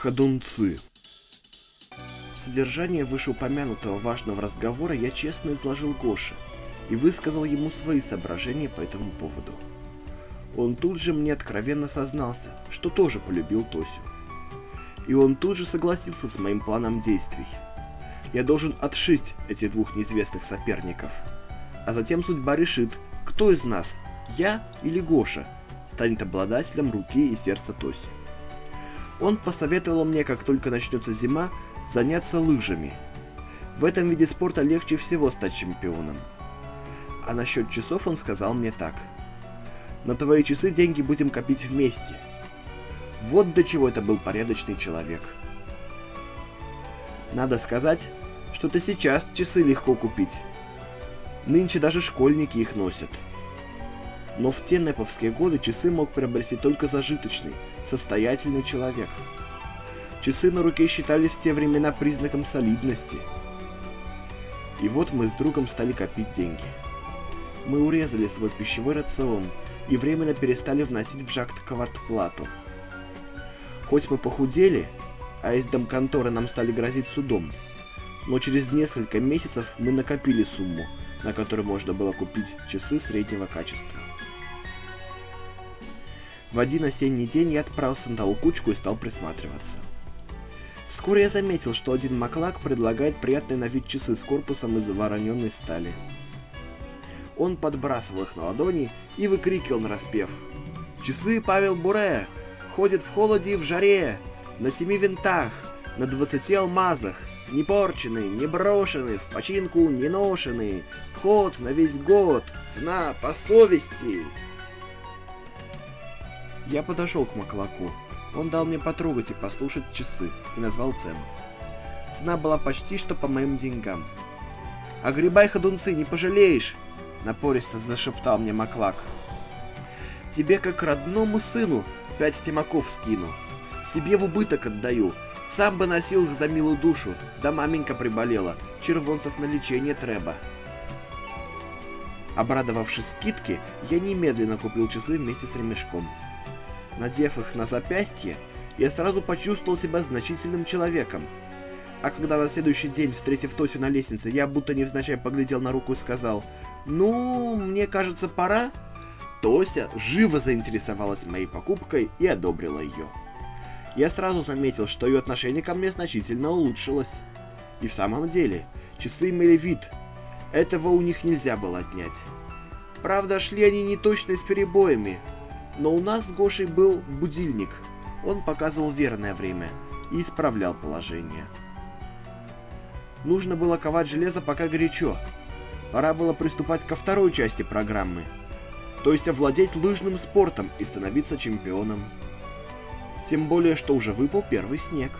Ходунцы. Содержание вышеупомянутого важного разговора я честно изложил Гоше и высказал ему свои соображения по этому поводу. Он тут же мне откровенно сознался, что тоже полюбил Тосю. И он тут же согласился с моим планом действий. Я должен отшить этих двух неизвестных соперников. А затем судьба решит, кто из нас, я или Гоша, станет обладателем руки и сердца Тоси. Он посоветовал мне, как только начнется зима, заняться лыжами. В этом виде спорта легче всего стать чемпионом. А насчет часов он сказал мне так. На твои часы деньги будем копить вместе. Вот до чего это был порядочный человек. Надо сказать, что ты сейчас часы легко купить. Нынче даже школьники их носят. Но в те неповские годы часы мог приобрести только зажиточный, состоятельный человек. Часы на руке считались в те времена признаком солидности. И вот мы с другом стали копить деньги. Мы урезали свой пищевой рацион и временно перестали вносить в жакт квартплату. Хоть мы похудели, а из домконторы нам стали грозить судом, но через несколько месяцев мы накопили сумму, на которую можно было купить часы среднего качества. В один осенний день я отправился на толкучку и стал присматриваться. Вскоре я заметил, что один маклак предлагает приятные на вид часы с корпусом из вороненной стали. Он подбрасывал их на ладони и выкрикивал нараспев. «Часы Павел Буре! Ходят в холоде и в жаре! На семи винтах! На двадцати алмазах! Не порчены, не брошены, в починку не ношены! Ход на весь год! Цена по совести!» Я подошел к Маклаку. Он дал мне потрогать и послушать часы и назвал цену. Цена была почти что по моим деньгам. «Огребай, ходунцы, не пожалеешь!» Напористо зашептал мне Маклак. «Тебе, как родному сыну, пять стимаков скину. Себе в убыток отдаю. Сам бы носил за милую душу. Да маменька приболела. Червонцев на лечение треба». Обрадовавшись скидке, я немедленно купил часы вместе с ремешком. Надев их на запястье, я сразу почувствовал себя значительным человеком. А когда на следующий день, встретив Тосю на лестнице, я будто невзначай поглядел на руку и сказал «Ну, мне кажется, пора», Тося живо заинтересовалась моей покупкой и одобрила ее. Я сразу заметил, что ее отношение ко мне значительно улучшилось. И в самом деле, часы имели вид. Этого у них нельзя было отнять. Правда, шли они не точно с перебоями, но у нас с Гошей был будильник. Он показывал верное время и исправлял положение. Нужно было ковать железо пока горячо. Пора было приступать ко второй части программы. То есть овладеть лыжным спортом и становиться чемпионом. Тем более, что уже выпал первый снег.